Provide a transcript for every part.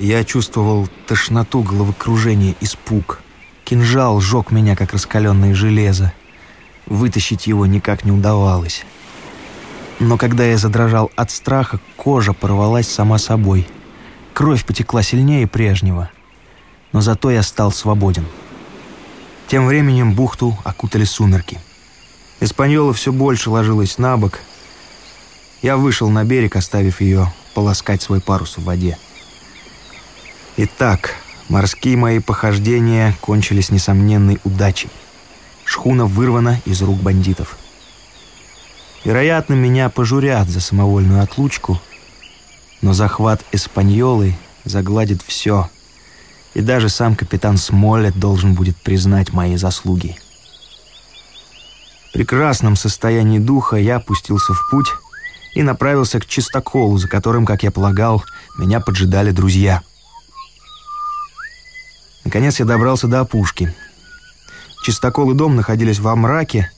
Я чувствовал тошноту, головокружение, испуг. Кинжал сжег меня, как раскаленное железо. Вытащить его никак не удавалось. Но когда я задрожал от страха, кожа порвалась сама собой. Кровь потекла сильнее прежнего. Но зато я стал свободен. Тем временем бухту окутали сумерки. Испаньола все больше ложилась на бок. Я вышел на берег, оставив ее полоскать свой парус в воде. Итак, морские мои похождения кончились несомненной удачей. Шхуна вырвана из рук бандитов. Вероятно, меня пожурят за самовольную отлучку, но захват Эспаньолы загладит все, и даже сам капитан Смолет должен будет признать мои заслуги. В прекрасном состоянии духа я опустился в путь и направился к чистоколу, за которым, как я полагал, меня поджидали друзья. Наконец я добрался до опушки. Чистокол и дом находились во мраке,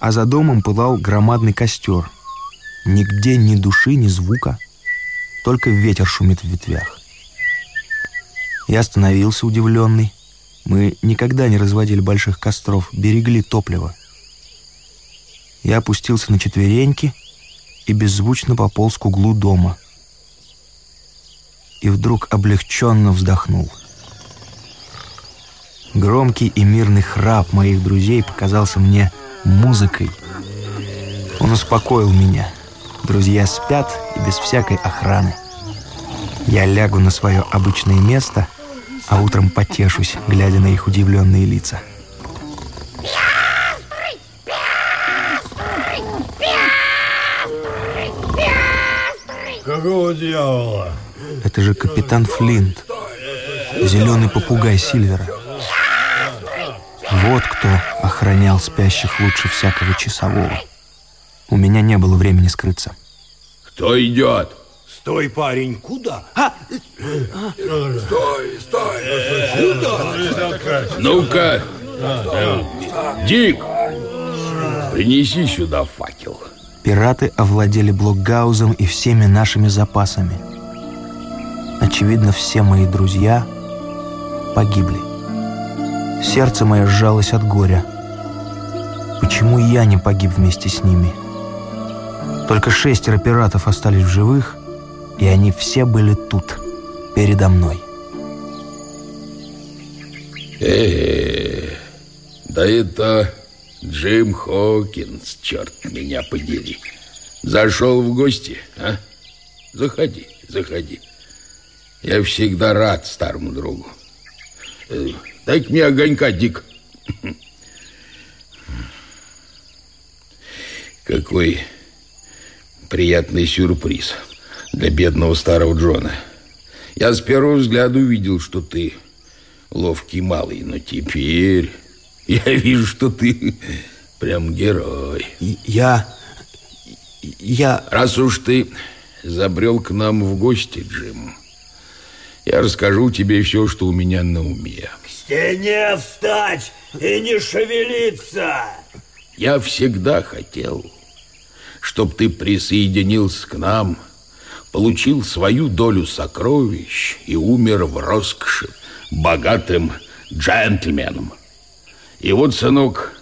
а за домом пылал громадный костер. Нигде ни души, ни звука, только ветер шумит в ветвях. Я остановился удивленный. Мы никогда не разводили больших костров, берегли топливо. Я опустился на четвереньки и беззвучно пополз к углу дома. И вдруг облегченно вздохнул. Громкий и мирный храп моих друзей показался мне музыкой. Он успокоил меня. Друзья спят и без всякой охраны. Я лягу на свое обычное место, а утром потешусь, глядя на их удивленные лица. Какого дьявола? Это же капитан Флинт, зеленый попугай Сильвера. Вот кто охранял спящих лучше всякого часового. У меня не было времени скрыться. Кто идет? Стой, парень, куда? А, Стой, стой! Куда? Ну-ка, Дик, принеси сюда факел. Пираты овладели Блокгаузом и всеми нашими запасами. Очевидно, все мои друзья погибли. Сердце мое сжалось от горя. Почему я не погиб вместе с ними? Только шестеро пиратов остались в живых, и они все были тут, передо мной. Э, да это Джим Хокинс, черт меня подери. Зашел в гости, а? Заходи, заходи. Я всегда рад старому другу. Дай-ка мне огонька, Дик. Какой приятный сюрприз для бедного старого Джона. Я с первого взгляда увидел, что ты ловкий малый, но теперь я вижу, что ты прям герой. Я... Я... Раз уж ты забрел к нам в гости, Джим, я расскажу тебе все, что у меня на уме. Стене встать и не шевелиться! Я всегда хотел, чтобы ты присоединился к нам, получил свою долю сокровищ и умер в роскоши богатым джентльменом. И вот, сынок,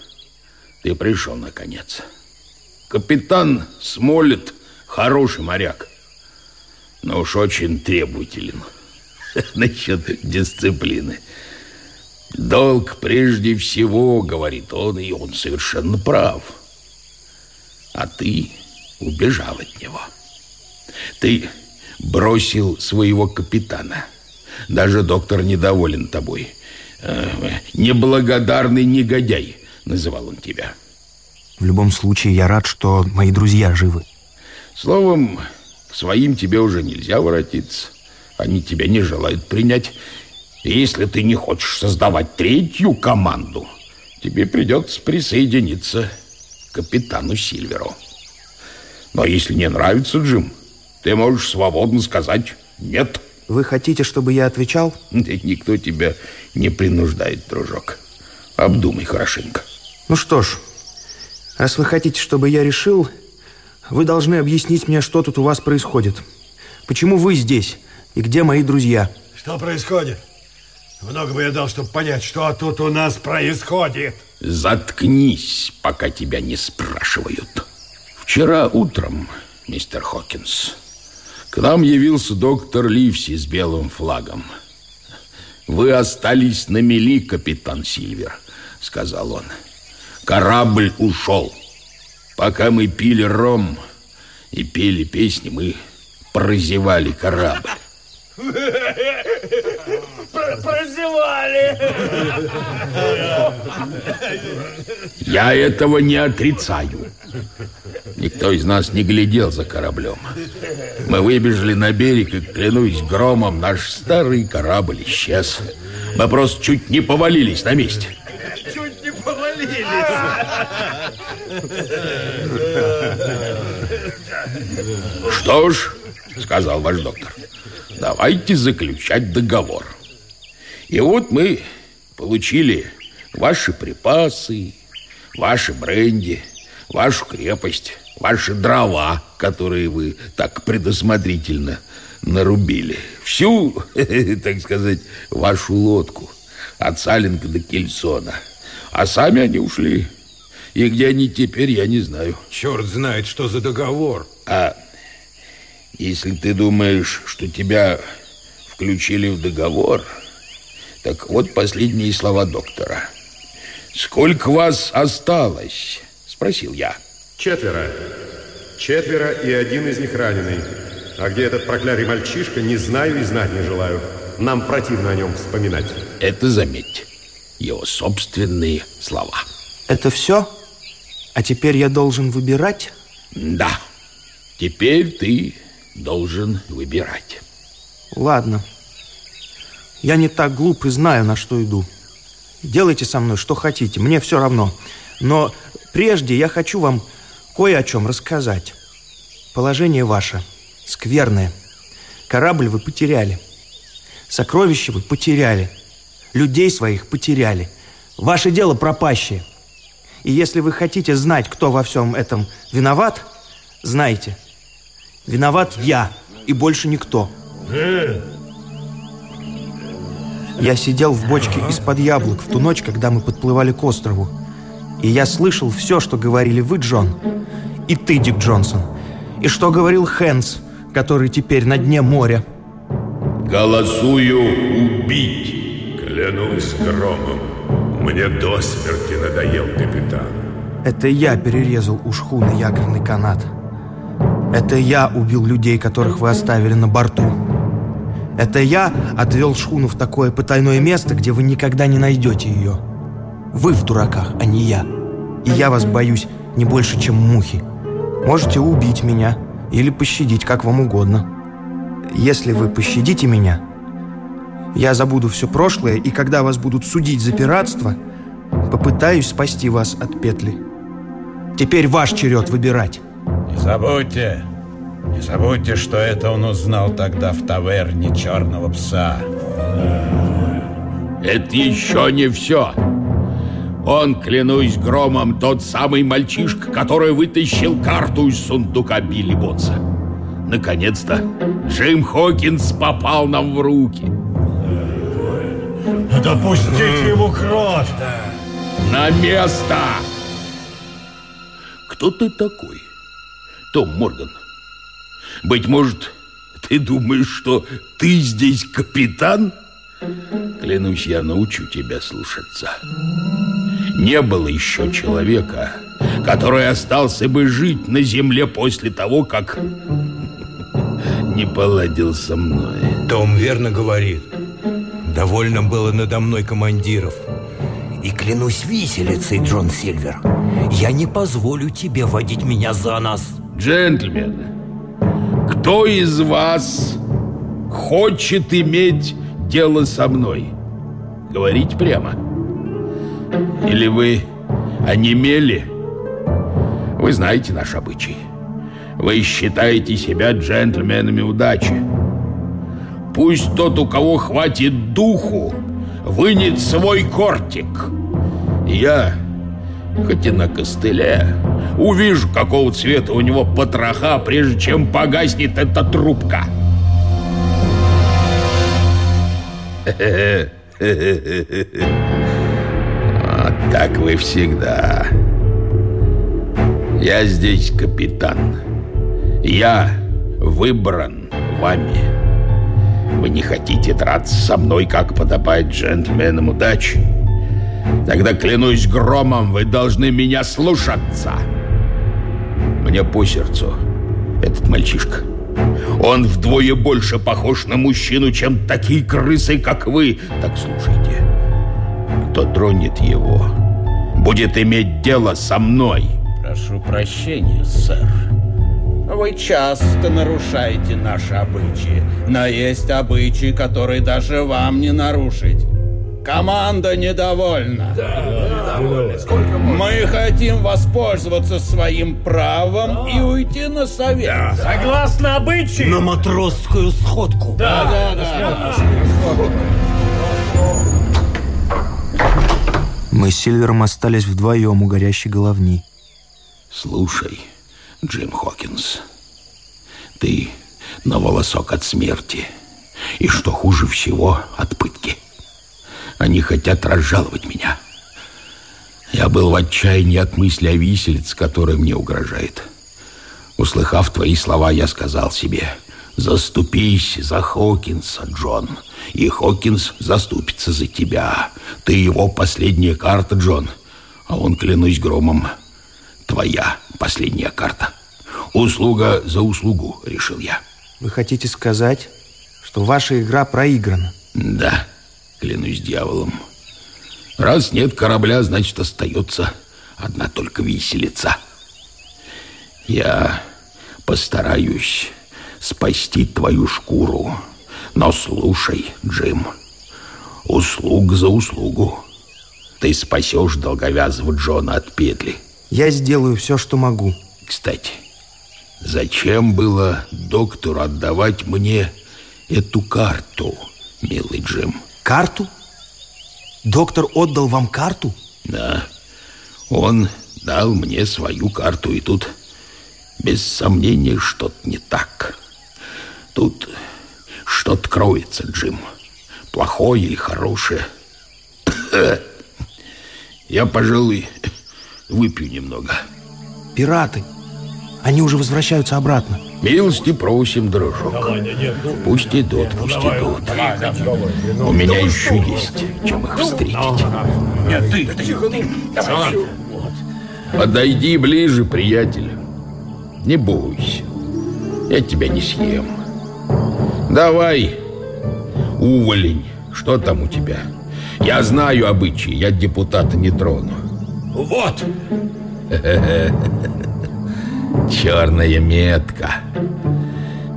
ты пришел наконец. Капитан Смолет хороший моряк, но уж очень требователен насчет дисциплины. Долг прежде всего, говорит он, и он совершенно прав. А ты убежал от него. Ты бросил своего капитана. Даже доктор недоволен тобой. Э, Неблагодарный негодяй, называл он тебя. В любом случае, я рад, что мои друзья живы. Словом, к своим тебе уже нельзя воротиться. Они тебя не желают принять. И если ты не хочешь создавать третью команду, тебе придется присоединиться к капитану Сильверу. Но если не нравится, Джим, ты можешь свободно сказать «нет». Вы хотите, чтобы я отвечал? Никто тебя не принуждает, дружок. Обдумай хорошенько. Ну что ж, раз вы хотите, чтобы я решил, вы должны объяснить мне, что тут у вас происходит. Почему вы здесь? И где мои друзья? Что происходит? Много бы я дал, чтобы понять, что тут у нас происходит. Заткнись, пока тебя не спрашивают. Вчера утром, мистер Хокинс, к нам явился доктор Ливси с белым флагом. Вы остались на мели, капитан Сильвер, сказал он. Корабль ушел. Пока мы пили ром и пели песни, мы прозевали корабль. Прозевали. Я этого не отрицаю. Никто из нас не глядел за кораблем. Мы выбежали на берег, и, клянусь громом, наш старый корабль исчез. Мы просто чуть не повалились на месте. Чуть не повалились. Что ж, сказал ваш доктор, давайте заключать договор. И вот мы получили ваши припасы, ваши бренди, вашу крепость, ваши дрова, которые вы так предусмотрительно нарубили. Всю, так сказать, вашу лодку от Салинга до Кельсона. А сами они ушли. И где они теперь, я не знаю. Черт знает, что за договор. А если ты думаешь, что тебя включили в договор, так вот последние слова доктора. «Сколько вас осталось?» – спросил я. Четверо. Четверо, и один из них раненый. А где этот проклятый мальчишка, не знаю и знать не желаю. Нам противно о нем вспоминать. Это, заметьте, его собственные слова. Это все? А теперь я должен выбирать? Да, теперь ты должен выбирать. Ладно. Я не так глуп и знаю, на что иду. Делайте со мной что хотите, мне все равно. Но прежде я хочу вам кое о чем рассказать. Положение ваше скверное. Корабль вы потеряли. Сокровища вы потеряли. Людей своих потеряли. Ваше дело пропащее. И если вы хотите знать, кто во всем этом виноват, знайте, виноват я и больше никто. Я сидел в бочке из-под яблок в ту ночь, когда мы подплывали к острову. И я слышал все, что говорили вы, Джон, и ты, Дик Джонсон, и что говорил Хэнс, который теперь на дне моря. Голосую убить. Клянусь громом, мне до смерти надоел капитан. Это я перерезал у шхуны якорный канат. Это я убил людей, которых вы оставили на борту. Это я отвел шхуну в такое потайное место, где вы никогда не найдете ее. Вы в дураках, а не я. И я вас боюсь не больше, чем мухи. Можете убить меня или пощадить, как вам угодно. Если вы пощадите меня, я забуду все прошлое, и когда вас будут судить за пиратство, попытаюсь спасти вас от петли. Теперь ваш черед выбирать. Не забудьте, не забудьте, что это он узнал тогда в таверне черного пса. Это еще не все. Он, клянусь громом, тот самый мальчишка, который вытащил карту из сундука Билли Бонса. Наконец-то Джим Хокинс попал нам в руки. Допустите ему кровь. На место! Кто ты такой? Том Морган. Быть может, ты думаешь, что ты здесь капитан? Клянусь, я научу тебя слушаться. Не было еще человека, который остался бы жить на земле после того, как не поладил со мной. Том верно говорит. Довольно было надо мной командиров. И клянусь виселицей, Джон Сильвер, я не позволю тебе водить меня за нас. Джентльмены, кто из вас хочет иметь дело со мной? Говорить прямо. Или вы онемели? Вы знаете наш обычай. Вы считаете себя джентльменами удачи. Пусть тот, у кого хватит духу, вынет свой кортик. Я, хоть и на костыле, увижу, какого цвета у него потроха, прежде чем погаснет эта трубка. Вот так вы всегда. Я здесь капитан. Я выбран вами. Вы не хотите драться со мной, как подобает джентльменам удачи? Тогда, клянусь громом, вы должны меня слушаться. Мне по сердцу этот мальчишка. Он вдвое больше похож на мужчину, чем такие крысы, как вы. Так слушайте, кто тронет его, будет иметь дело со мной. Прошу прощения, сэр. Вы часто нарушаете наши обычаи, но есть обычаи, которые даже вам не нарушить. Команда недовольна. Мы хотим воспользоваться своим правом и уйти на совет. Согласно обычаю. На матросскую сходку. Да, да, да. Мы с Сильвером остались вдвоем у горящей головни. Слушай, Джим Хокинс, ты на волосок от смерти. И что хуже всего, от пытки. Они хотят разжаловать меня. Я был в отчаянии от мысли о виселице, которая мне угрожает. Услыхав твои слова, я сказал себе, заступись за Хокинса, Джон, и Хокинс заступится за тебя. Ты его последняя карта, Джон, а он, клянусь громом, твоя последняя карта. Услуга за услугу, решил я. Вы хотите сказать, что ваша игра проиграна? Да, клянусь дьяволом. Раз нет корабля, значит, остается одна только виселица. Я постараюсь спасти твою шкуру. Но слушай, Джим, услуг за услугу. Ты спасешь долговязого Джона от петли. Я сделаю все, что могу. Кстати, зачем было доктору отдавать мне эту карту, милый Джим? Карту? Доктор отдал вам карту? Да, он дал мне свою карту, и тут без сомнения что-то не так. Тут что-то кроется, Джим. Плохое или хорошее. Я, пожалуй, выпью немного. Пираты. Они уже возвращаются обратно. Милости просим, дружок. Пусть идут, пусть идут. У меня еще есть чем их встретить. Нет, ты, ты, Подойди ближе, приятель. Не бойся. Я тебя не съем. Давай, уволень. Что там у тебя? Я знаю обычаи, я депутата не трону. Вот. Черная метка.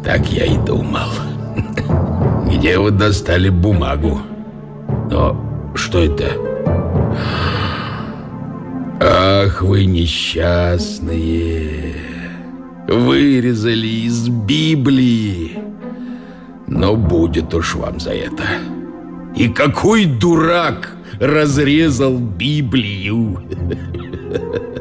Так я и думал. Где вы достали бумагу? Но что это? Ах, вы несчастные. Вырезали из Библии. Но будет уж вам за это. И какой дурак разрезал Библию?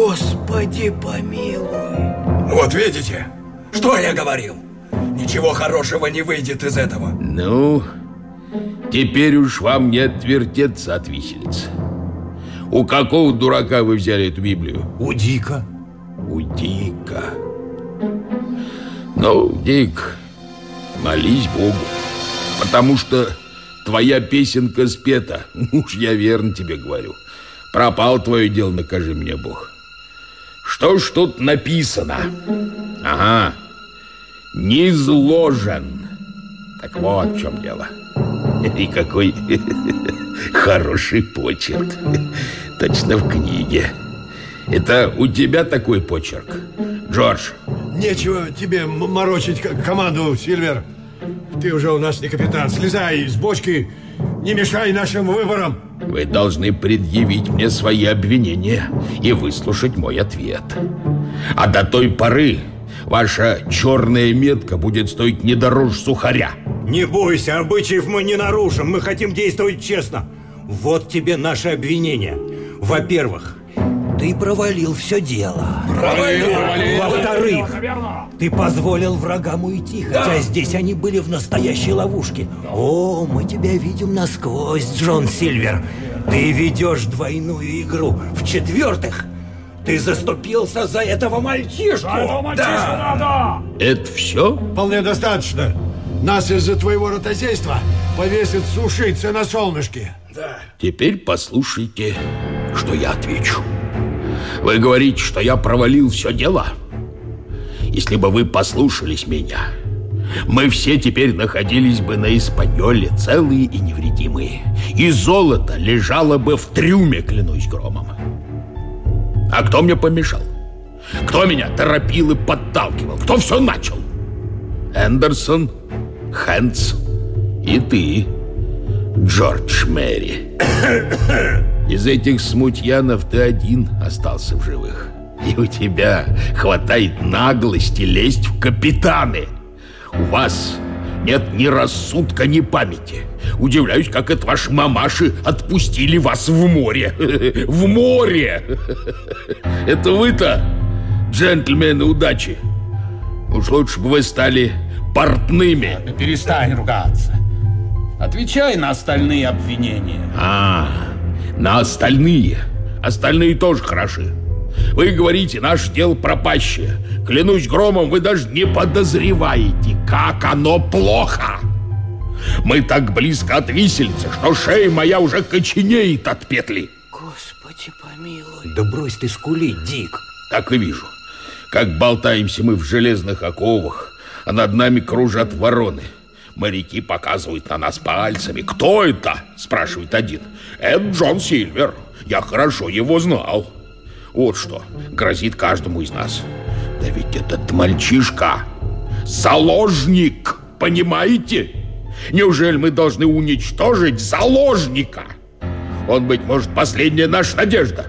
Господи помилуй. Вот видите, что я говорил? Ничего хорошего не выйдет из этого. Ну, теперь уж вам не отвертеться от виселицы. У какого дурака вы взяли эту Библию? У Дика. У Дика. Ну, Дик, молись Богу, потому что твоя песенка спета. Уж я верно тебе говорю. Пропал твое дело, накажи мне Бог. Что ж тут написано? Ага, низложен. Так вот в чем дело. И какой хороший почерк. Точно в книге. Это у тебя такой почерк, Джордж? Нечего тебе морочить команду, Сильвер. Ты уже у нас не капитан. Слезай с бочки, не мешай нашим выборам. Вы должны предъявить мне свои обвинения и выслушать мой ответ. А до той поры ваша черная метка будет стоить не дороже сухаря. Не бойся, обычаев мы не нарушим. Мы хотим действовать честно. Вот тебе наши обвинения. Во-первых, ты провалил все дело. Во-вторых, ты позволил врагам уйти, хотя здесь они были в настоящей ловушке. О, мы тебя видим насквозь, Джон Сильвер. Ты ведешь двойную игру. В-четвертых, ты заступился за этого мальчишку. Да. Это все? Вполне достаточно. Нас из-за твоего ротозейства повесят сушиться на солнышке. Теперь послушайте, что я отвечу. Вы говорите, что я провалил все дело? Если бы вы послушались меня, мы все теперь находились бы на Испаньоле целые и невредимые. И золото лежало бы в трюме, клянусь громом. А кто мне помешал? Кто меня торопил и подталкивал? Кто все начал? Эндерсон, Хэнс и ты, Джордж Мэри. Из этих смутьянов ты один остался в живых. И у тебя хватает наглости лезть в капитаны. У вас нет ни рассудка, ни памяти. Удивляюсь, как это ваши мамаши отпустили вас в море. В море! Это вы-то, джентльмены удачи. Уж лучше бы вы стали портными. Перестань ругаться. Отвечай на остальные обвинения. А, на остальные. Остальные тоже хороши. Вы говорите, наше дело пропащее. Клянусь громом, вы даже не подозреваете, как оно плохо. Мы так близко от виселицы, что шея моя уже коченеет от петли. Господи помилуй. Да брось ты скулить, Дик. Так и вижу, как болтаемся мы в железных оковах, а над нами кружат вороны. Моряки показывают на нас пальцами. «Кто это?» – спрашивает один. «Это Джон Сильвер. Я хорошо его знал». Вот что грозит каждому из нас. Да ведь этот мальчишка – заложник, понимаете? Неужели мы должны уничтожить заложника? Он, быть может, последняя наша надежда.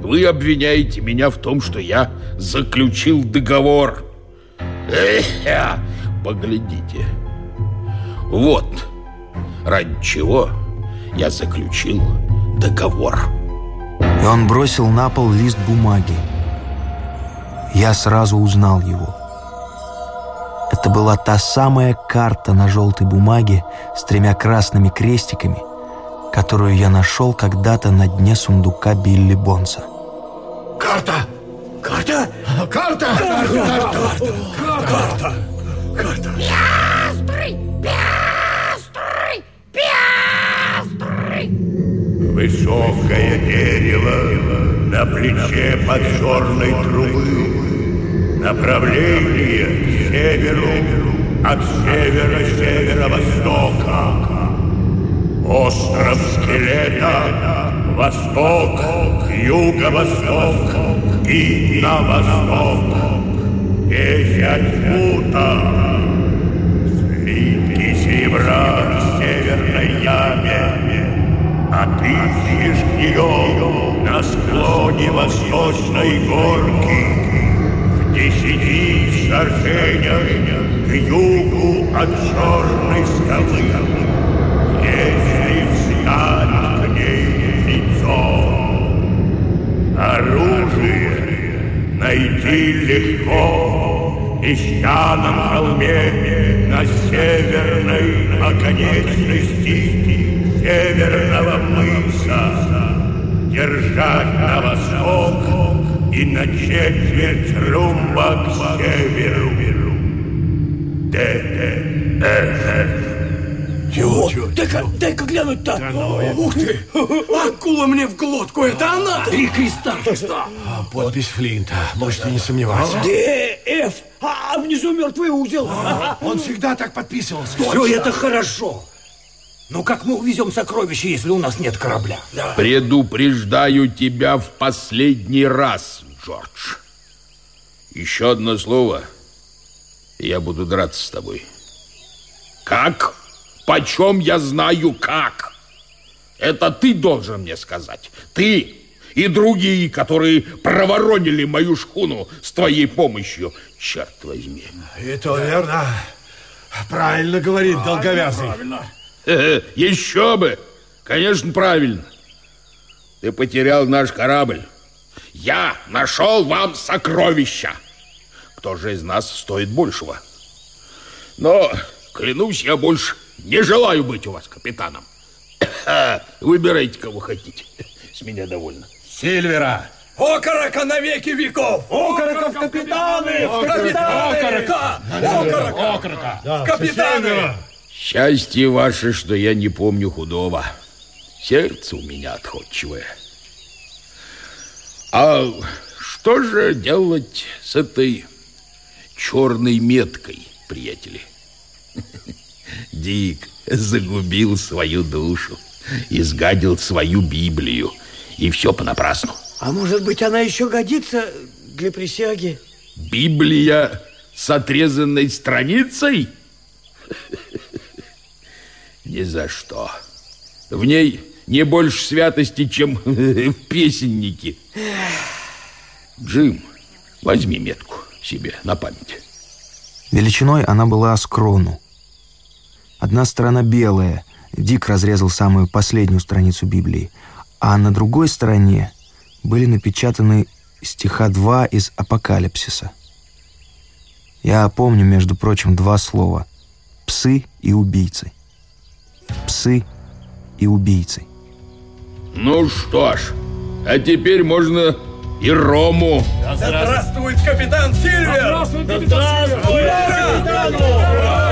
Вы обвиняете меня в том, что я заключил договор. Эх, поглядите. Вот ради чего я заключил договор. И он бросил на пол лист бумаги. Я сразу узнал его. Это была та самая карта на желтой бумаге с тремя красными крестиками, которую я нашел когда-то на дне сундука Билли Бонса. Карта! Карта? Карта! Карта! Карта! Карта! Высокое дерево на плече подзорной трубы. Направление к северу от севера-северо-востока. Остров скелета, восток, юго-восток и на восток. Десять футов. Слитки серебра в северной яме. Отыщешь ее на склоне восточной горки. В десяти сожжениях к югу от черной скалы. Если встать к ней лицом, оружие найти легко в песчаном холме на северной оконечности северного мыса, держать на восток и на четверть румба к северу. Д-д-э-э. О, дай-ка, дай-ка глянуть-то. Ух ты! Акула мне в глотку, это она! Три креста. Подпись Флинта, можете не сомневаться. Д.Ф. А внизу мертвый узел. Он всегда так подписывался. Все это хорошо. Ну как мы увезем сокровища, если у нас нет корабля? Предупреждаю тебя в последний раз, Джордж. Еще одно слово, и я буду драться с тобой. Как? Почем я знаю как? Это ты должен мне сказать. Ты и другие, которые проворонили мою шхуну с твоей помощью. Черт возьми. И то верно. Правильно говорит долговязый. Э, Еще бы. Конечно, правильно. ты потерял наш корабль. Я нашел вам сокровища. Кто же из нас стоит большего? Но, клянусь, я больше не желаю быть у вас капитаном. Выбирайте, кого хотите. С меня довольно. Сильвера! Окорока на веки веков! Окороков капитаны! Капитаны! Да! Окорока! Окорока! Капитаны! Счастье ваше, что я не помню худого. Сердце у меня отходчивое. А что же делать с этой черной меткой, приятели? Дик загубил свою душу, изгадил свою Библию, и все понапрасну. А может быть, она еще годится для присяги? Библия с отрезанной страницей? Ни за что. В ней не больше святости, чем в песеннике. Джим, возьми метку себе на память. Величиной она была с крону. Одна сторона белая, Дик разрезал самую последнюю страницу Библии, а на другой стороне были напечатаны стиха два из Апокалипсиса. Я помню, между прочим, два слова «псы» и «убийцы». «Псы» и «убийцы». Ну что ж, а теперь можно и Рому. Да здравствует капитан Сильвер! Да здравствуй, капитан!